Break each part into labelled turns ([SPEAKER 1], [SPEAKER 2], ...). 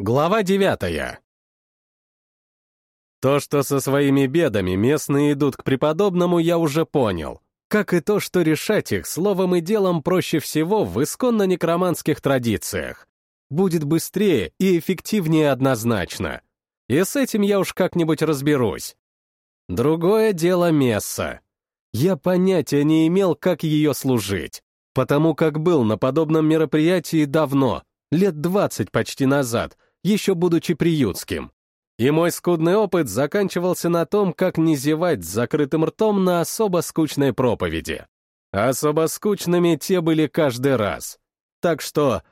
[SPEAKER 1] Глава девятая. То, что со своими бедами местные идут к преподобному, я уже понял. Как и то, что решать их словом и делом проще всего в исконно некроманских традициях. Будет быстрее и эффективнее однозначно. И с этим я уж как-нибудь разберусь. Другое дело месса. Я понятия не имел, как ее служить, потому как был на подобном мероприятии давно, лет двадцать почти назад — еще будучи приютским. И мой скудный опыт заканчивался на том, как не зевать с закрытым ртом на особо скучной проповеди. Особо скучными те были каждый раз. Так что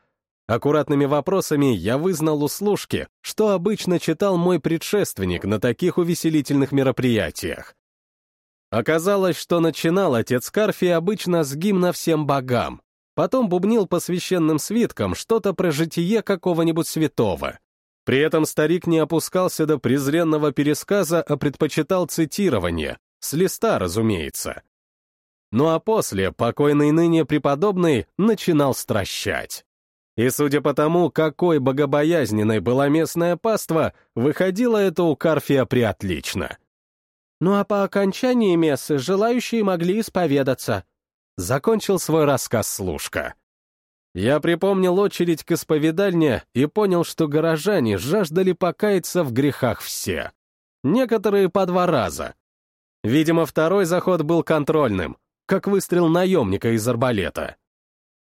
[SPEAKER 1] аккуратными вопросами я вызнал у служки, что обычно читал мой предшественник на таких увеселительных мероприятиях. Оказалось, что начинал отец Карфи обычно с гимна всем богам, потом бубнил по священным свиткам что-то про житие какого-нибудь святого. При этом старик не опускался до презренного пересказа, а предпочитал цитирование, с листа, разумеется. Ну а после покойный ныне преподобный начинал стращать. И судя по тому, какой богобоязненной была местная паства, выходило это у Карфия приотлично. Ну а по окончании мессы желающие могли исповедаться — Закончил свой рассказ служка. Я припомнил очередь к исповедальне и понял, что горожане жаждали покаяться в грехах все. Некоторые по два раза. Видимо, второй заход был контрольным, как выстрел наемника из арбалета.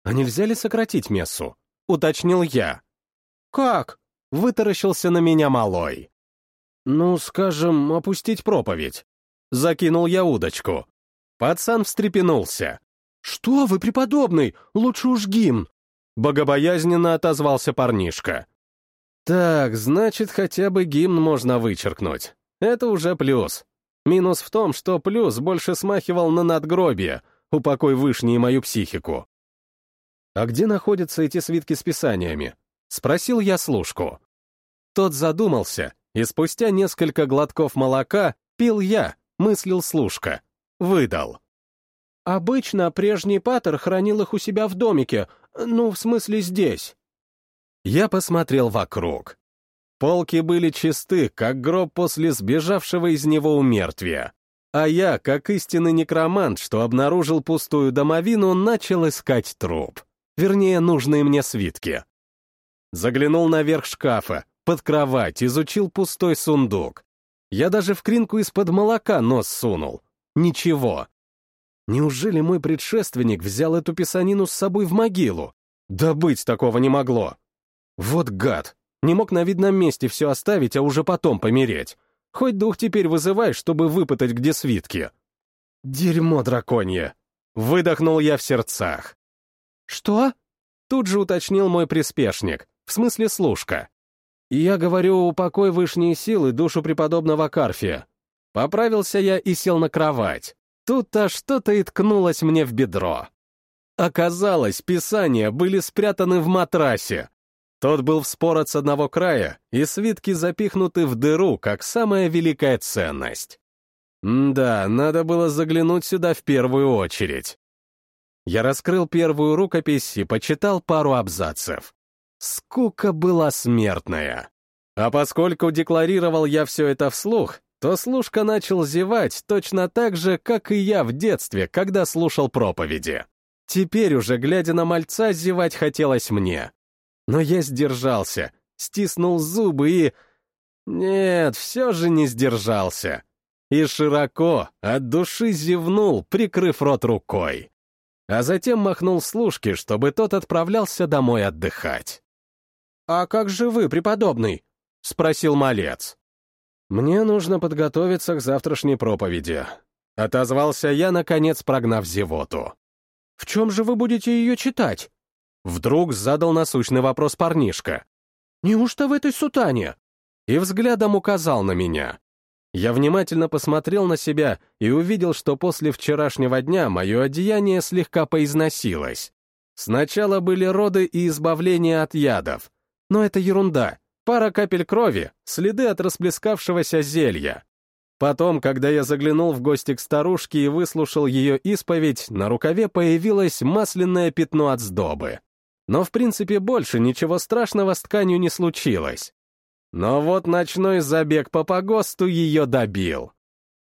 [SPEAKER 1] «А нельзя ли сократить мессу?» — уточнил я. «Как?» — вытаращился на меня малой. «Ну, скажем, опустить проповедь». Закинул я удочку. Пацан встрепенулся. «Что вы, преподобный? Лучше уж гимн!» Богобоязненно отозвался парнишка. «Так, значит, хотя бы гимн можно вычеркнуть. Это уже плюс. Минус в том, что плюс больше смахивал на надгробие, упокой вышней мою психику. «А где находятся эти свитки с писаниями?» — спросил я служку. Тот задумался, и спустя несколько глотков молока пил я, мыслил служка. Выдал. Обычно прежний патер хранил их у себя в домике, ну, в смысле, здесь. Я посмотрел вокруг. Полки были чисты, как гроб после сбежавшего из него умертвия. А я, как истинный некромант, что обнаружил пустую домовину, начал искать труп. Вернее, нужные мне свитки. Заглянул наверх шкафа, под кровать, изучил пустой сундук. Я даже в кринку из-под молока нос сунул. Ничего. Неужели мой предшественник взял эту писанину с собой в могилу? Да быть такого не могло. Вот гад. Не мог на видном месте все оставить, а уже потом помереть. Хоть дух теперь вызывай, чтобы выпытать, где свитки. Дерьмо драконье. Выдохнул я в сердцах. Что? Тут же уточнил мой приспешник, в смысле служка. Я говорю, упокой вышние силы душу преподобного Карфия. Поправился я и сел на кровать. Тут-то что-то и ткнулось мне в бедро. Оказалось, писания были спрятаны в матрасе. Тот был вспорот с одного края, и свитки запихнуты в дыру, как самая великая ценность. М да, надо было заглянуть сюда в первую очередь. Я раскрыл первую рукопись и почитал пару абзацев. Скука была смертная. А поскольку декларировал я все это вслух, то служка начал зевать точно так же, как и я в детстве, когда слушал проповеди. Теперь уже, глядя на мальца, зевать хотелось мне. Но я сдержался, стиснул зубы и... Нет, все же не сдержался. И широко, от души зевнул, прикрыв рот рукой. А затем махнул служке, чтобы тот отправлялся домой отдыхать. «А как же вы, преподобный?» — спросил малец. «Мне нужно подготовиться к завтрашней проповеди», — отозвался я, наконец прогнав зевоту. «В чем же вы будете ее читать?» Вдруг задал насущный вопрос парнишка. «Неужто в этой сутане?» И взглядом указал на меня. Я внимательно посмотрел на себя и увидел, что после вчерашнего дня мое одеяние слегка поизносилось. Сначала были роды и избавление от ядов. Но это ерунда. Пара капель крови, следы от расплескавшегося зелья. Потом, когда я заглянул в гости к старушке и выслушал ее исповедь, на рукаве появилось масляное пятно от сдобы. Но, в принципе, больше ничего страшного с тканью не случилось. Но вот ночной забег по погосту ее добил.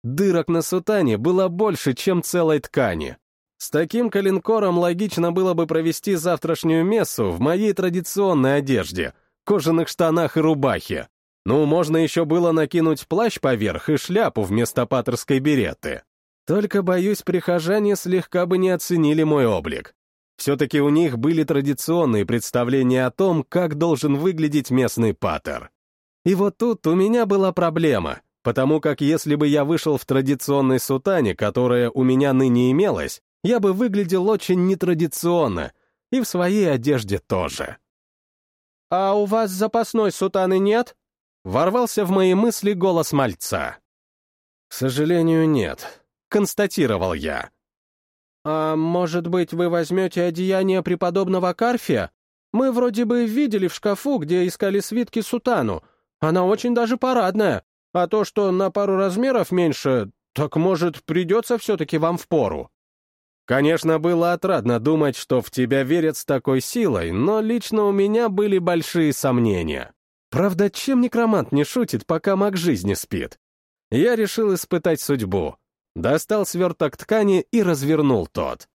[SPEAKER 1] Дырок на сутане было больше, чем целой ткани. С таким коленкором логично было бы провести завтрашнюю мессу в моей традиционной одежде, кожаных штанах и рубахе. Ну, можно еще было накинуть плащ поверх и шляпу вместо патерской береты. Только, боюсь, прихожане слегка бы не оценили мой облик. Все-таки у них были традиционные представления о том, как должен выглядеть местный патер. И вот тут у меня была проблема, потому как если бы я вышел в традиционной сутане, которая у меня ныне имелась, я бы выглядел очень нетрадиционно, и в своей одежде тоже.
[SPEAKER 2] «А у вас запасной сутаны нет?»
[SPEAKER 1] Ворвался в мои мысли голос мальца. «К сожалению, нет», — констатировал я.
[SPEAKER 2] «А может быть, вы возьмете одеяние преподобного Карфия? Мы вроде бы видели в шкафу, где искали свитки сутану. Она очень даже парадная. А то, что на пару размеров меньше, так, может, придется все-таки вам в пору».
[SPEAKER 1] Конечно, было отрадно думать, что в тебя верят с такой силой, но лично у меня были большие сомнения. Правда, чем некромант не шутит, пока маг жизни спит? Я решил испытать судьбу. Достал сверток ткани и развернул тот.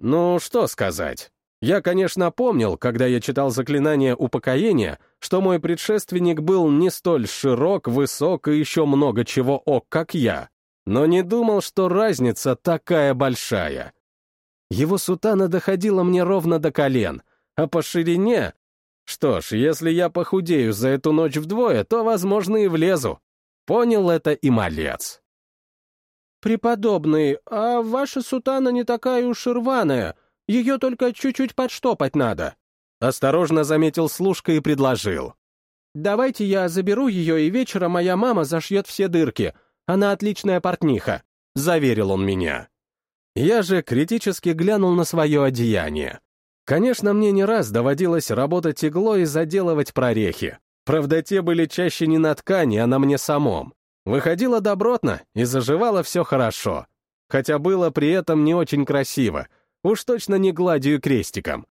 [SPEAKER 1] Ну, что сказать. Я, конечно, помнил, когда я читал заклинание упокоения, что мой предшественник был не столь широк, высок и еще много чего ок, как я, но не думал, что разница такая большая. Его сутана доходила мне ровно до колен, а по ширине... Что ж, если я похудею за эту ночь вдвое, то, возможно, и влезу. Понял это и малец.
[SPEAKER 2] «Преподобный, а ваша сутана не такая уж и рваная, ее только чуть-чуть подштопать надо», —
[SPEAKER 1] осторожно заметил служка и предложил.
[SPEAKER 2] «Давайте я заберу ее, и вечером моя мама зашьет все дырки. Она отличная портниха», — заверил он меня.
[SPEAKER 1] Я же критически глянул на свое одеяние. Конечно, мне не раз доводилось работать иглой и заделывать прорехи. Правда, те были чаще не на ткани, а на мне самом. Выходило добротно и заживало все хорошо. Хотя было при этом не очень красиво, уж точно не гладью крестиком.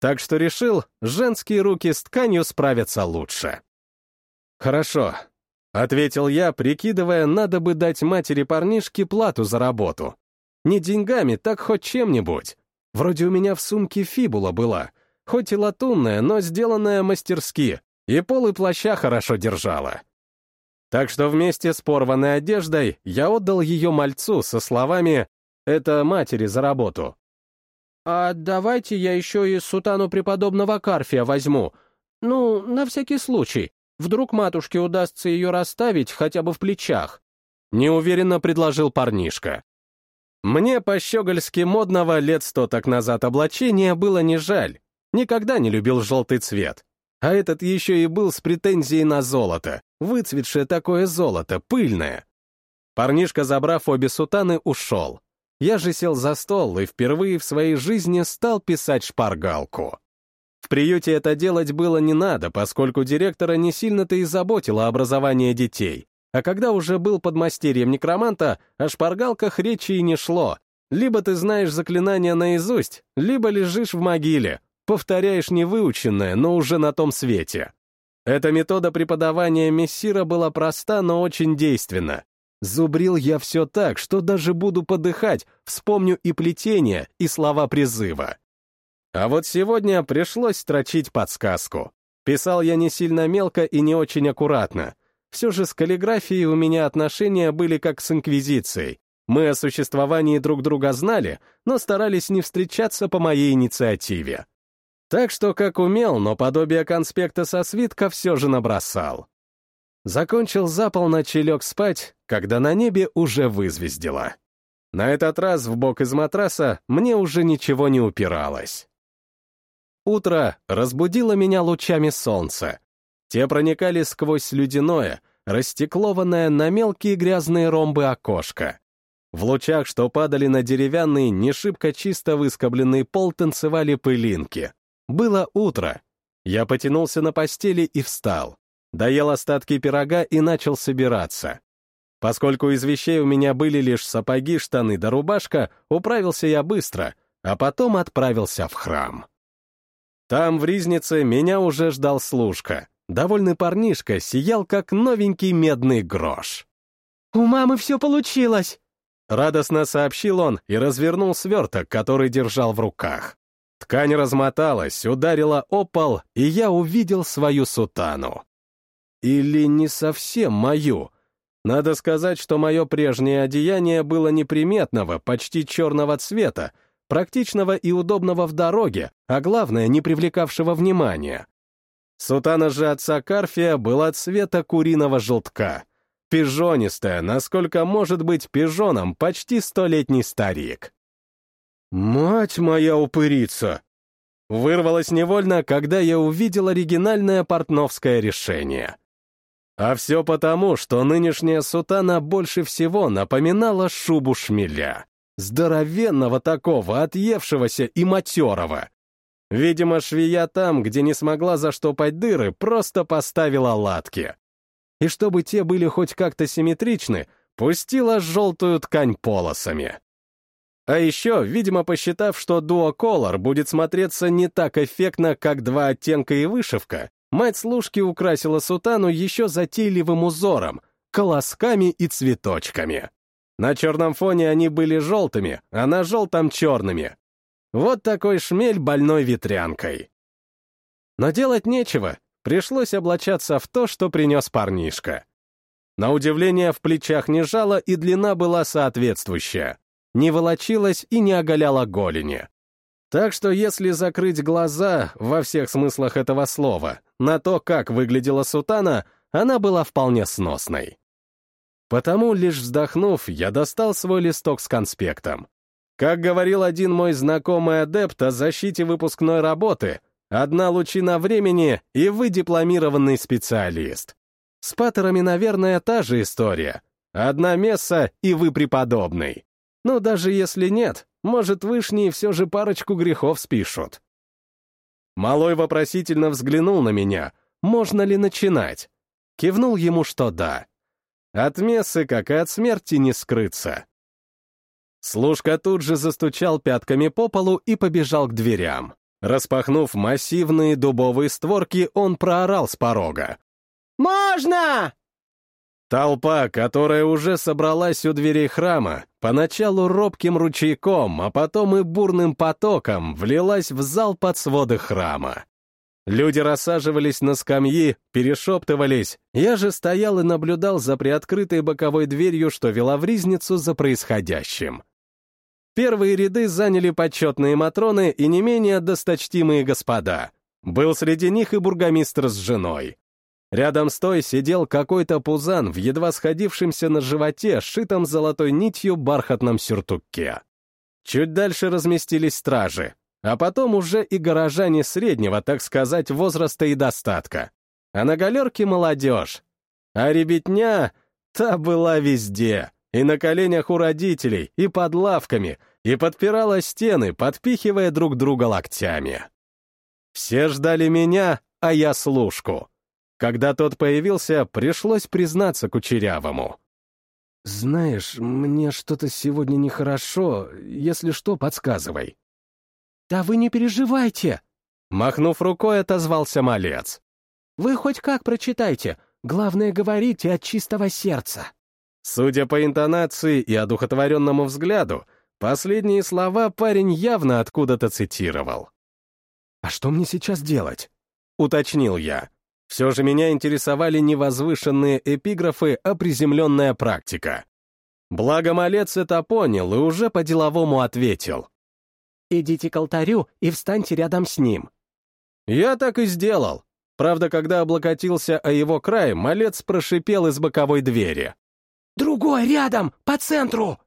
[SPEAKER 1] Так что решил, женские руки с тканью справятся лучше. «Хорошо», — ответил я, прикидывая, надо бы дать матери парнишке плату за работу. Не деньгами, так хоть чем-нибудь. Вроде у меня в сумке фибула была, хоть и латунная, но сделанная мастерски, и полы плаща хорошо держала. Так что вместе с порванной одеждой я отдал ее мальцу со словами «Это матери за работу».
[SPEAKER 2] «А давайте я еще и сутану преподобного Карфия возьму. Ну, на всякий случай. Вдруг матушке удастся ее расставить хотя бы в плечах».
[SPEAKER 1] Неуверенно предложил парнишка. Мне по-щегольски модного лет сто так назад облачения было не жаль. Никогда не любил желтый цвет. А этот еще и был с претензией на золото. Выцветшее такое золото, пыльное. Парнишка, забрав обе сутаны, ушел. Я же сел за стол и впервые в своей жизни стал писать шпаргалку. В приюте это делать было не надо, поскольку директора не сильно-то и заботило образование детей. А когда уже был под мастерьем некроманта, о шпаргалках речи и не шло. Либо ты знаешь заклинания наизусть, либо лежишь в могиле, повторяешь невыученное, но уже на том свете. Эта метода преподавания мессира была проста, но очень действенна. Зубрил я все так, что даже буду подыхать, вспомню и плетение, и слова призыва. А вот сегодня пришлось строчить подсказку. Писал я не сильно мелко и не очень аккуратно. Все же с каллиграфией у меня отношения были как с инквизицией. Мы о существовании друг друга знали, но старались не встречаться по моей инициативе. Так что, как умел, но подобие конспекта со свитка все же набросал. Закончил за полночь лег спать, когда на небе уже вызвездило. На этот раз в бок из матраса мне уже ничего не упиралось. Утро разбудило меня лучами солнца, те проникали сквозь ледяное, растеклованное на мелкие грязные ромбы окошко. В лучах, что падали на деревянный, не шибко чисто выскобленный пол, танцевали пылинки. Было утро. Я потянулся на постели и встал. Доел остатки пирога и начал собираться. Поскольку из вещей у меня были лишь сапоги, штаны да рубашка, управился я быстро, а потом отправился в храм. Там, в Ризнице, меня уже ждал служка. Довольный парнишка сиял, как новенький медный грош.
[SPEAKER 2] «У мамы все получилось!»
[SPEAKER 1] Радостно сообщил он и развернул сверток, который держал в руках. Ткань размоталась, ударила о пол, и я увидел свою сутану. Или не совсем мою. Надо сказать, что мое прежнее одеяние было неприметного, почти черного цвета, практичного и удобного в дороге, а главное, не привлекавшего внимания. Сутана же отца Карфия была цвета куриного желтка. Пижонистая, насколько может быть пижоном почти столетний старик. «Мать моя упырица!» Вырвалось невольно, когда я увидел оригинальное портновское решение. А все потому, что нынешняя сутана больше всего напоминала шубу шмеля. Здоровенного такого, отъевшегося и матерого. Видимо, швея там, где не смогла заштопать дыры, просто поставила латки. И чтобы те были хоть как-то симметричны, пустила желтую ткань полосами. А еще, видимо, посчитав, что дуоколор будет смотреться не так эффектно, как два оттенка и вышивка, мать служки украсила сутану еще затейливым узором, колосками и цветочками. На черном фоне они были желтыми, а на желтом — черными. Вот такой шмель больной ветрянкой. Но делать нечего, пришлось облачаться в то, что принес парнишка. На удивление, в плечах не жало, и длина была соответствующая. Не волочилась и не оголяла голени. Так что если закрыть глаза, во всех смыслах этого слова, на то, как выглядела сутана, она была вполне сносной. Потому, лишь вздохнув, я достал свой листок с конспектом. Как говорил один мой знакомый адепт о защите выпускной работы, одна лучина времени, и вы дипломированный специалист. С паттерами, наверное, та же история. Одна месса, и вы преподобный. Ну, даже если нет, может, вышние все же парочку грехов спишут. Малой вопросительно взглянул на меня, можно ли начинать. Кивнул ему, что да. От мессы, как и от смерти, не скрыться. Служка тут же застучал пятками по полу и побежал к дверям. Распахнув массивные дубовые створки, он проорал с порога.
[SPEAKER 2] «Можно!»
[SPEAKER 1] Толпа, которая уже собралась у дверей храма, поначалу робким ручейком, а потом и бурным потоком влилась в зал под своды храма. Люди рассаживались на скамьи, перешептывались. Я же стоял и наблюдал за приоткрытой боковой дверью, что вела в ризницу за происходящим. Первые ряды заняли почетные матроны и не менее досточтимые господа. Был среди них и бургомистр с женой. Рядом с той сидел какой-то пузан в едва сходившемся на животе, сшитом золотой нитью бархатном сюртуке. Чуть дальше разместились стражи, а потом уже и горожане среднего, так сказать, возраста и достатка. А на галерке молодежь. А ребятня, та была везде, и на коленях у родителей, и под лавками, и подпирала стены, подпихивая друг друга локтями. Все ждали меня, а я служку. Когда тот появился, пришлось признаться Кучерявому. «Знаешь, мне что-то сегодня нехорошо. Если что, подсказывай».
[SPEAKER 2] «Да вы не переживайте!»
[SPEAKER 1] Махнув рукой, отозвался малец.
[SPEAKER 2] «Вы хоть как прочитайте. Главное, говорите от чистого сердца».
[SPEAKER 1] Судя по интонации и одухотворенному взгляду, последние слова парень явно откуда-то цитировал. «А что мне сейчас делать?» — уточнил я. Все же меня интересовали не возвышенные эпиграфы, а приземленная практика. Благо малец это понял и уже по-деловому ответил.
[SPEAKER 2] «Идите к алтарю и встаньте рядом с ним».
[SPEAKER 1] Я так и сделал. Правда, когда облокотился о его край, малец прошипел из боковой двери.
[SPEAKER 2] «Другой рядом, по центру!»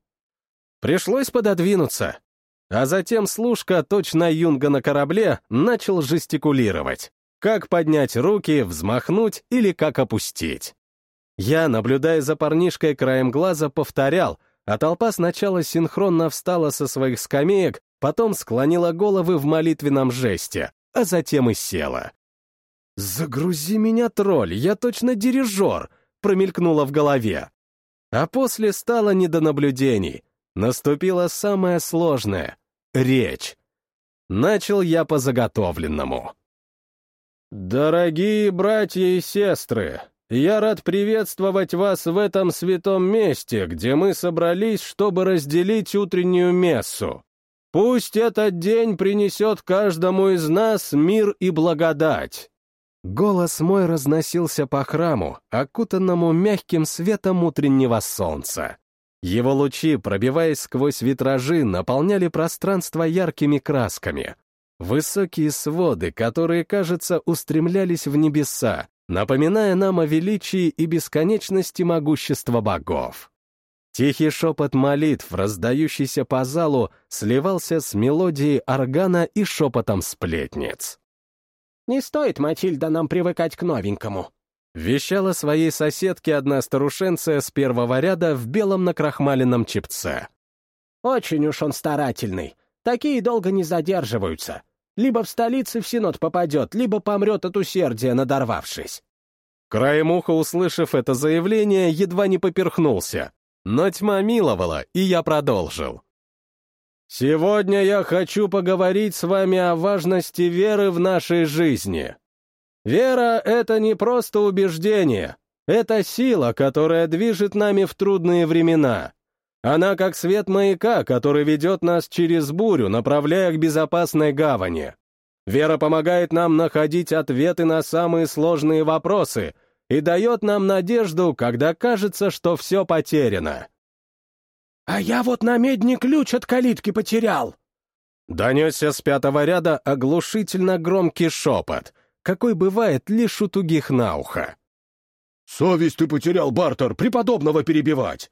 [SPEAKER 1] Пришлось пододвинуться. А затем служка, точно юнга на корабле, начал жестикулировать. Как поднять руки, взмахнуть или как опустить. Я, наблюдая за парнишкой краем глаза, повторял, а толпа сначала синхронно встала со своих скамеек, потом склонила головы в молитвенном жесте, а затем и села. «Загрузи меня, тролль, я точно дирижер!» промелькнуло в голове. А после стало не до наблюдений. Наступило самое сложное — речь. Начал я по заготовленному. «Дорогие братья и сестры, я рад приветствовать вас в этом святом месте, где мы собрались, чтобы разделить утреннюю мессу. Пусть этот день принесет каждому из нас мир и благодать». Голос мой разносился по храму, окутанному мягким светом утреннего солнца. Его лучи, пробиваясь сквозь витражи, наполняли пространство яркими красками. Высокие своды, которые, кажется, устремлялись в небеса, напоминая нам о величии и бесконечности могущества богов. Тихий шепот молитв, раздающийся по залу, сливался с мелодией органа и шепотом сплетниц.
[SPEAKER 2] «Не стоит, Матильда, нам привыкать к новенькому»,
[SPEAKER 1] Вещала своей соседке одна старушенция с первого ряда в белом накрахмаленном чепце.
[SPEAKER 2] «Очень уж он старательный. Такие долго не задерживаются. Либо в столице в Синод попадет, либо помрет от усердия, надорвавшись».
[SPEAKER 1] Краем уха, услышав это заявление, едва не поперхнулся. Но тьма миловала, и я продолжил. «Сегодня я хочу поговорить с вами о важности веры в нашей жизни. Вера — это не просто убеждение, это сила, которая движет нами в трудные времена. Она как свет маяка, который ведет нас через бурю, направляя к безопасной гавани. Вера помогает нам находить ответы на самые сложные вопросы и дает нам надежду, когда кажется, что все потеряно.
[SPEAKER 2] «А я вот на медне ключ от калитки потерял!»
[SPEAKER 1] Донесся с пятого ряда оглушительно громкий шепот — какой бывает лишь у тугих на ухо.
[SPEAKER 3] «Совесть ты потерял, Бартер, преподобного перебивать!»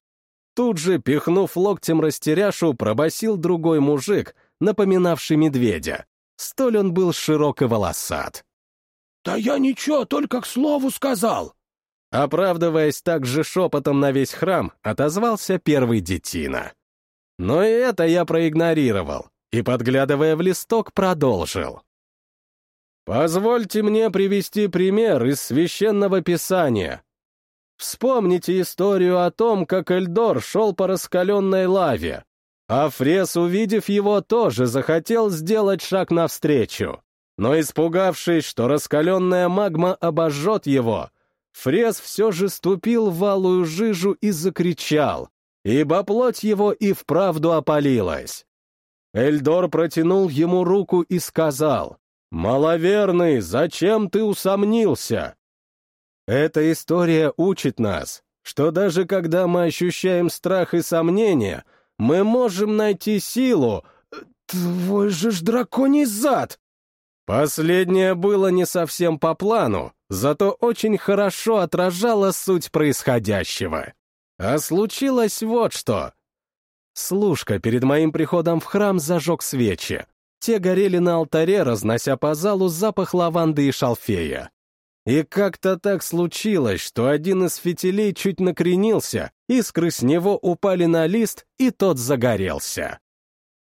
[SPEAKER 1] Тут же, пихнув локтем растеряшу, пробасил другой мужик, напоминавший медведя. Столь он был широк и волосат.
[SPEAKER 3] «Да я ничего, только к слову сказал!»
[SPEAKER 1] Оправдываясь также шепотом на весь храм, отозвался первый детина. Но и это я проигнорировал, и, подглядывая в листок, продолжил. Позвольте мне привести пример из Священного Писания. Вспомните историю о том, как Эльдор шел по раскаленной лаве, а Фрес, увидев его, тоже захотел сделать шаг навстречу. Но испугавшись, что раскаленная магма обожжет его, Фрес все же ступил в валую жижу и закричал, ибо плоть его и вправду опалилась. Эльдор протянул ему руку и сказал, «Маловерный, зачем ты усомнился?» Эта история учит нас, что даже когда мы ощущаем страх и сомнения, мы можем найти силу. Твой же ж драконий зад! Последнее было не совсем по плану, зато очень хорошо отражало суть происходящего. А случилось вот что. Служка перед моим приходом в храм зажег свечи. Те горели на алтаре, разнося по залу запах лаванды и шалфея. И как-то так случилось, что один из фитилей чуть накренился, искры с него упали на лист, и тот загорелся.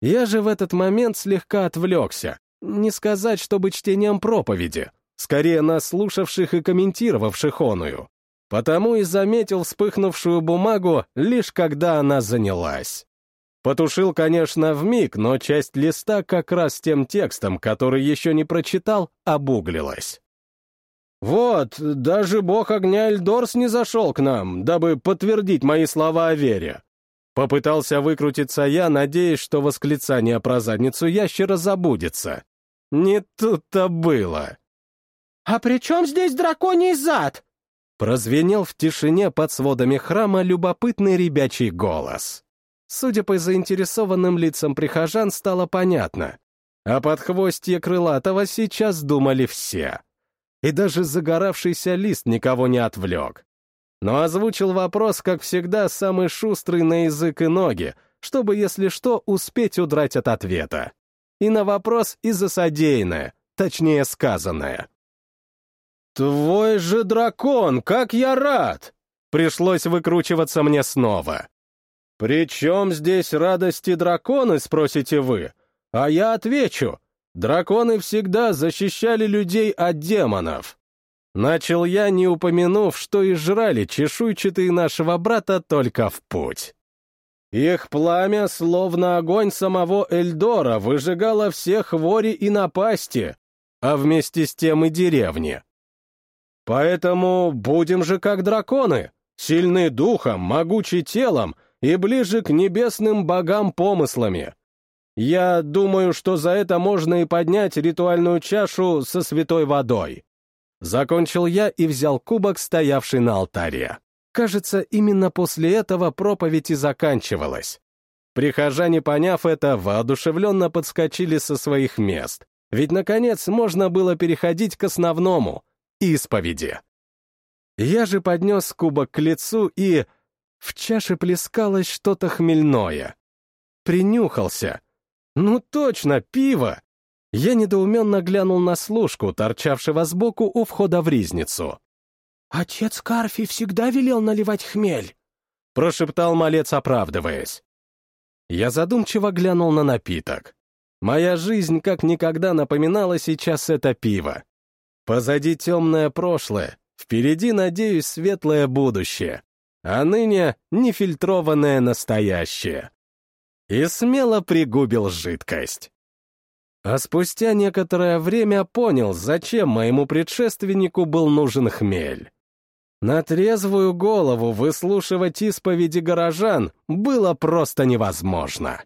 [SPEAKER 1] Я же в этот момент слегка отвлекся. Не сказать, чтобы чтением проповеди, скорее нас слушавших и комментировавших оную. Потому и заметил вспыхнувшую бумагу, лишь когда она занялась. Потушил, конечно, в миг, но часть листа как раз тем текстом, который еще не прочитал, обуглилась. «Вот, даже бог огня Эльдорс не зашел к нам, дабы подтвердить мои слова о вере». Попытался выкрутиться я, надеясь, что восклицание про задницу ящера забудется. Не тут-то было.
[SPEAKER 2] «А при чем здесь драконий зад?»
[SPEAKER 1] Прозвенел в тишине под сводами храма любопытный ребячий голос. Судя по заинтересованным лицам прихожан, стало понятно. А под хвостье крылатого сейчас думали все. И даже загоравшийся лист никого не отвлек. Но озвучил вопрос, как всегда, самый шустрый на язык и ноги, чтобы, если что, успеть удрать от ответа. И на вопрос и за содеянное, точнее сказанное. «Твой же дракон, как я рад!» Пришлось выкручиваться мне снова. «При чем здесь радости драконы?» — спросите вы. А я отвечу. Драконы всегда защищали людей от демонов. Начал я, не упомянув, что и жрали чешуйчатые нашего брата только в путь. Их пламя, словно огонь самого Эльдора, выжигало все хвори и напасти, а вместе с тем и деревни. Поэтому будем же как драконы, сильны духом, могучи телом и ближе к небесным богам помыслами. Я думаю, что за это можно и поднять ритуальную чашу со святой водой. Закончил я и взял кубок, стоявший на алтаре. Кажется, именно после этого проповедь и заканчивалась. Прихожане, поняв это, воодушевленно подскочили со своих мест, ведь, наконец, можно было переходить к основному — исповеди. Я же поднес кубок к лицу и... В чаше плескалось что-то хмельное. Принюхался. Ну точно, пиво! Я недоуменно глянул на служку, торчавшего сбоку у входа в ризницу.
[SPEAKER 2] «Отец Карфи всегда велел наливать хмель», —
[SPEAKER 1] прошептал малец, оправдываясь. Я задумчиво глянул на напиток. Моя жизнь как никогда напоминала сейчас это пиво. Позади темное прошлое, впереди, надеюсь, светлое будущее, а ныне нефильтрованное настоящее. И смело пригубил жидкость. А спустя некоторое время понял, зачем моему предшественнику был нужен хмель. На трезвую голову выслушивать исповеди горожан было просто невозможно.